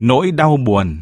nỗi đau buồn.